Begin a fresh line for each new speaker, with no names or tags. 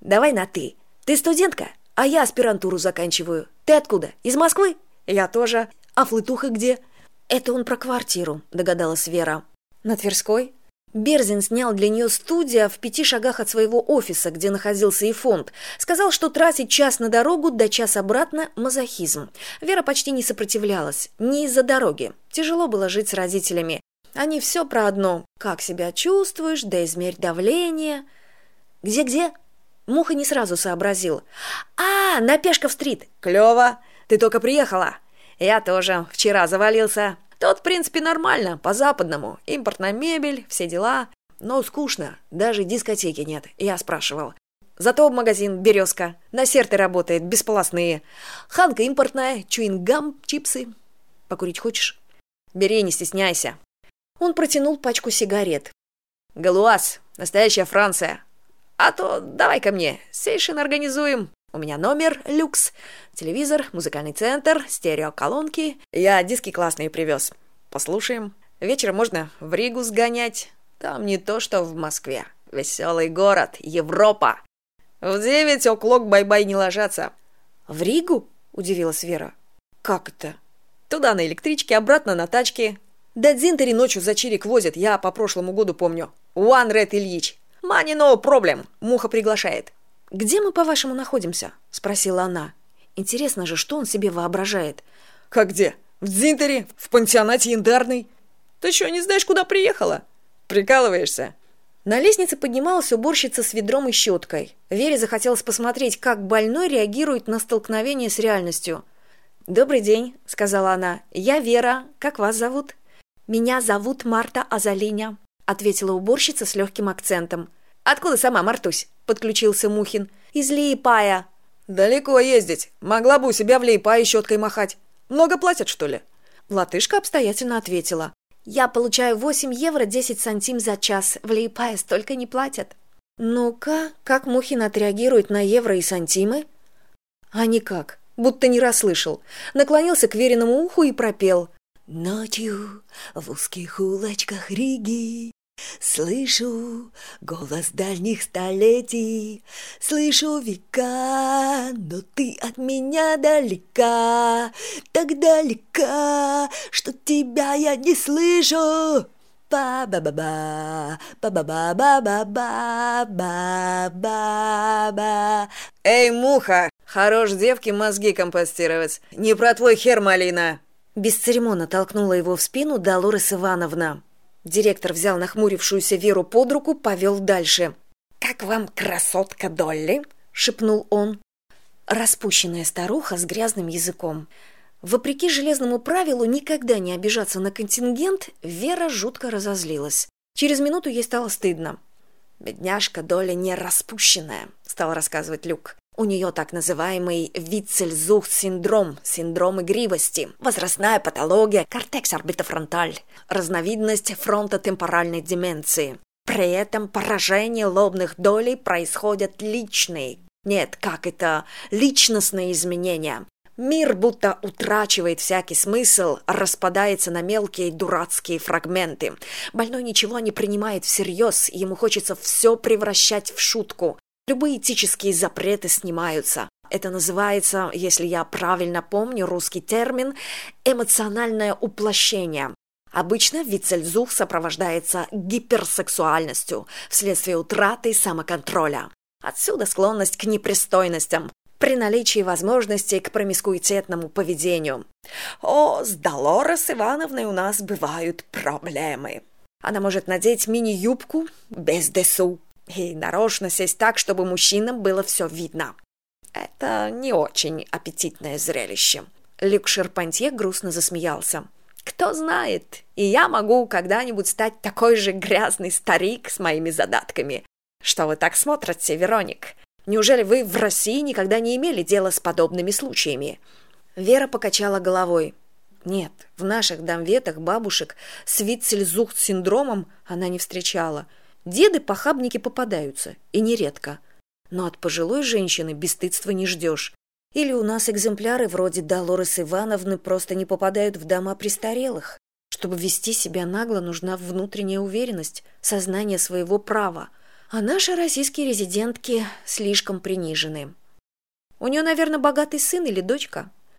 давай на ты ты студентка а я аспирантуру заканчиваю. Ты откуда? Из москвы? Я тоже. А флытуха где? Это он про квартиру догадалась вера. На тверской? Берзин снял для нее студия в пяти шагах от своего офиса где находился и фонд. Сказал что тратить час на дорогу до час обратно мазохизм. Вера почти не сопротивлялась. Не из за дороги. Тяжело было жить с родителями. Они все про одно как себя чувствуешь да измерь давление. Где где муха не сразу сообразил. А на пешков стрит клево. Ты только приехала я тоже. Вчера завалился тот в принципе нормально. По западному импортная мебель все дела. Но скучно. Даже дискотеки нет я спрашивал. Зато магазин березка на серты работает бесполосные ханка импортная чуингам чипсы. Покурить хочешь? Бери не стесняйся он протянул пачку сигарет. Gauloises настоящая франция а то давай ко мне сейшин организуем. У меня номер люкс телевизор музыкальный центр стереоколонки. Я диски классные привез. Послушаем. Вечером можно в ригу сгонять. Там не то что в москве. Веселый город европа. В девять o'clock бай-бай не ложатся. В ригу удивилась вера. Как это? Туда на электричке обратно на тачке. Да дзинтери ночью за чирик возят я по прошлому году помню. One red ильич money no problem муха приглашает. Где мы по вашему находимся спросила она. Интересно же что он себе воображает как где? В дзинтере? В пансионате яндарный ты что не знаешь куда приехала? Прикалываешься? На лестнице поднималась уборщица с ведром и щеткой. Вере захотелось посмотреть как больной реагирует на столкновение с реальностью. Добрый день сказала она. Я вера. Как вас зовут? Меня зовут марта азалиня ответила уборщица с легким акцентом. Откуда сама мартусь подключился мухин. Из лиепая далеко ездить. Могла бы у себя в лиепае щеткой махать. Много платят что ли? Латышка обстоятельно ответила. Я получаю восемь евро десять сантим за час. В лиепае столько не платят ну ка как мухин отреагирует на евро и сантимы? А никак. Будто не расслышал. Наклонился к вереному уху и пропел. Ночью в узких улочках Риги Слышу голос дальних столетий, слышу века, но ты от меня далека, так далека, что тебя я не слышу. Ба-ба-ба-ба, ба-ба-ба-ба-ба, ба-ба-ба. Эй, муха, хорош девки мозги компостировать, не про твой хер, малина. Бесцеремонно толкнула его в спину Долорес Ивановна директор взял нахмурившуюся веру под руку повел дальше. Как вам красотка долли шепнул он. Распущенная старуха с грязным языком вопреки железному правилу никогда не обижаться на контингент вера жутко разозлилась. Через минуту ей стало стыдно. Бедняжка доля не распущенная стал рассказывать люк у нее так называемый вицельзухт синдром, синдром игривости, возрастная патология, кортекс орбитофронталь, разновидность фронтотемпоральной деменции. При этом поражение лобных долей происходят личные, нет, как это, личностные изменения. Мир будто утрачивает всякий смысл, распадается на мелкие дурацкие фрагменты. Больной ничего не принимает всерьез, ему хочется все превращать в шутку любые этические запреты снимаются это называется если я правильно помню русский термин эмоциональное уплощение Обычно вицельзух сопровождается гиперсексуальностью вследствие утраты самоконтроля. Отсюда склонность к непристойностям при наличии возможностей к промискуитетному поведению. О, с Долорес Ивановной у нас бывают проблемы. Она может надеть мини-юбку без десу, и нарочно сесть так, чтобы мужчинам было все видно. Это не очень аппетитное зрелище. Люк Шерпантье грустно засмеялся. Кто знает, и я могу когда-нибудь стать такой же грязный старик с моими задатками. Что вы так смотрите, Вероник? Неужели вы в России никогда не имели дела с подобными случаями? Вера покачала головой. Нет, в наших домветах бабушек с вицельзухт-синдромом она не встречала – деды похабники попадаются и нередко. Но от пожилой женщины бесстыдства не ждешь. Или у нас экземпляры вроде долорес ивановны просто не попадают в дома престарелых? Чтобы вести себя нагло нужна внутренняя уверенность сознание своего права. А наши российские резидентки слишком принижены. У нее наверное богатый сын или дочка